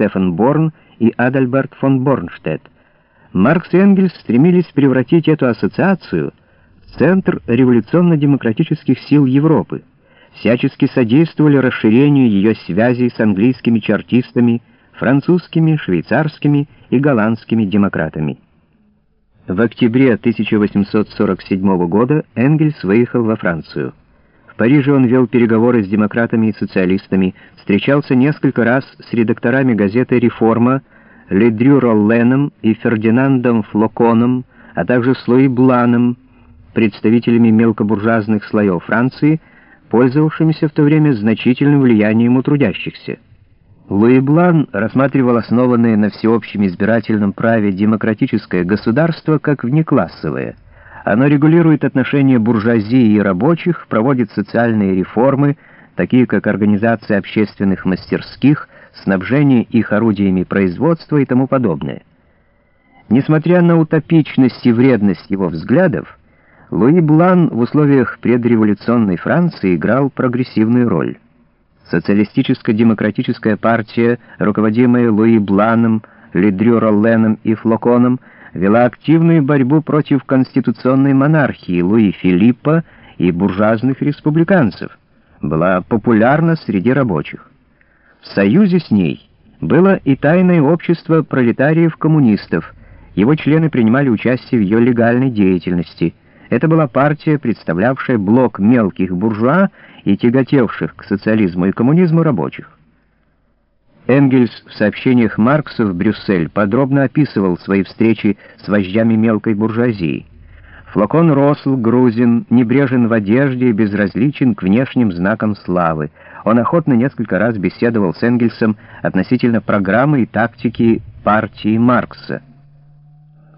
Стефан Борн и Адальберт фон Борнштедт. Маркс и Энгельс стремились превратить эту ассоциацию в центр революционно-демократических сил Европы, всячески содействовали расширению ее связей с английскими чартистами, французскими, швейцарскими и голландскими демократами. В октябре 1847 года Энгельс выехал во Францию. Париже он вел переговоры с демократами и социалистами, встречался несколько раз с редакторами газеты «Реформа», Ледрю Ролленом и Фердинандом Флоконом, а также с Луи Бланом, представителями мелкобуржуазных слоев Франции, пользовавшимися в то время значительным влиянием у трудящихся. Луи Блан рассматривал основанное на всеобщем избирательном праве демократическое государство как внеклассовое. Оно регулирует отношения буржуазии и рабочих, проводит социальные реформы, такие как организация общественных мастерских, снабжение их орудиями производства и тому подобное. Несмотря на утопичность и вредность его взглядов, Луи Блан в условиях предреволюционной Франции играл прогрессивную роль. Социалистическо-демократическая партия, руководимая Луи Бланом, Ледрю Ролленом и Флоконом, вела активную борьбу против конституционной монархии Луи Филиппа и буржуазных республиканцев, была популярна среди рабочих. В союзе с ней было и тайное общество пролетариев-коммунистов, его члены принимали участие в ее легальной деятельности – это была партия, представлявшая блок мелких буржуа и тяготевших к социализму и коммунизму рабочих. Энгельс в сообщениях Маркса в Брюссель подробно описывал свои встречи с вождями мелкой буржуазии. Флакон Росл, грузин, небрежен в одежде и безразличен к внешним знакам славы. Он охотно несколько раз беседовал с Энгельсом относительно программы и тактики партии Маркса.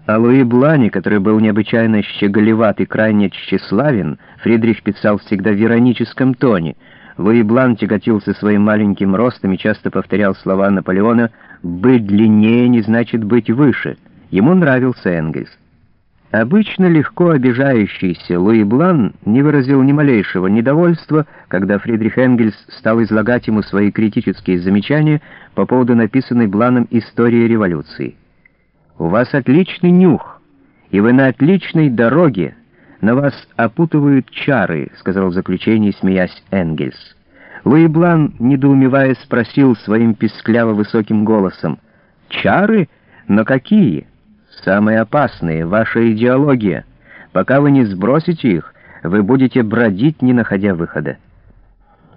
О Луи Блане, который был необычайно щеголеват и крайне тщеславен, Фридрих писал всегда в ироническом тоне. Луи Блан тяготился своим маленьким ростом и часто повторял слова Наполеона «быть длиннее не значит быть выше». Ему нравился Энгельс. Обычно легко обижающийся Луи Блан не выразил ни малейшего недовольства, когда Фридрих Энгельс стал излагать ему свои критические замечания по поводу написанной Бланом истории революции. У вас отличный нюх, и вы на отличной дороге. На вас опутывают чары», — сказал в заключении, смеясь Энгельс. Луи Блан, недоумевая, спросил своим пискляво-высоким голосом. «Чары? Но какие?» «Самые опасные, ваша идеология. Пока вы не сбросите их, вы будете бродить, не находя выхода».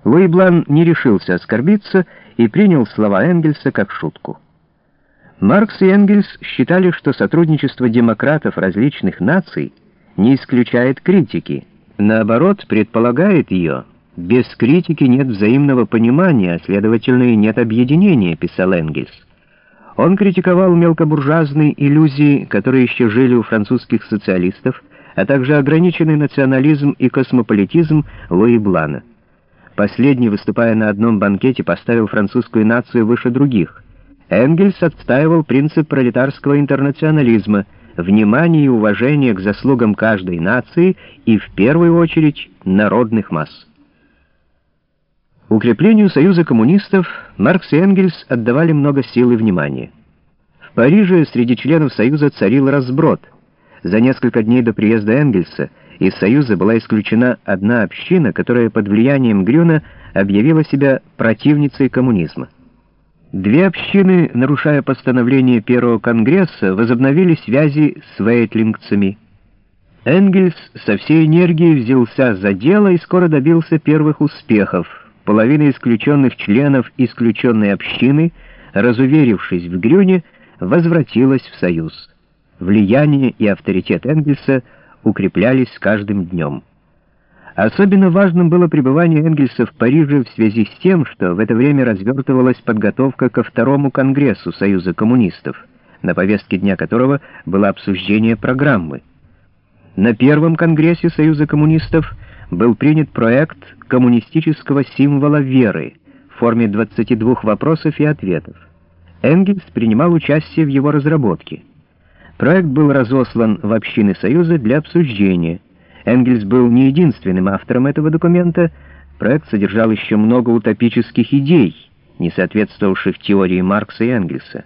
Луи Блан не решился оскорбиться и принял слова Энгельса как шутку. Маркс и Энгельс считали, что сотрудничество демократов различных наций не исключает критики, наоборот, предполагает ее. Без критики нет взаимного понимания, а следовательно и нет объединения, писал Энгельс. Он критиковал мелкобуржуазные иллюзии, которые еще жили у французских социалистов, а также ограниченный национализм и космополитизм Луи Блана. Последний, выступая на одном банкете, поставил французскую нацию выше других – Энгельс отстаивал принцип пролетарского интернационализма, внимание и уважение к заслугам каждой нации и, в первую очередь, народных масс. Укреплению Союза коммунистов Маркс и Энгельс отдавали много сил и внимания. В Париже среди членов Союза царил разброд. За несколько дней до приезда Энгельса из Союза была исключена одна община, которая под влиянием Грюна объявила себя противницей коммунизма. Две общины, нарушая постановление Первого Конгресса, возобновили связи с вейтлингцами. Энгельс со всей энергией взялся за дело и скоро добился первых успехов. Половина исключенных членов исключенной общины, разуверившись в Грюне, возвратилась в Союз. Влияние и авторитет Энгельса укреплялись с каждым днем. Особенно важным было пребывание Энгельса в Париже в связи с тем, что в это время развертывалась подготовка ко второму конгрессу Союза коммунистов, на повестке дня которого было обсуждение программы. На первом конгрессе Союза коммунистов был принят проект коммунистического символа веры в форме 22 вопросов и ответов. Энгельс принимал участие в его разработке. Проект был разослан в общины Союза для обсуждения, Энгельс был не единственным автором этого документа. Проект содержал еще много утопических идей, не соответствовавших теории Маркса и Энгельса.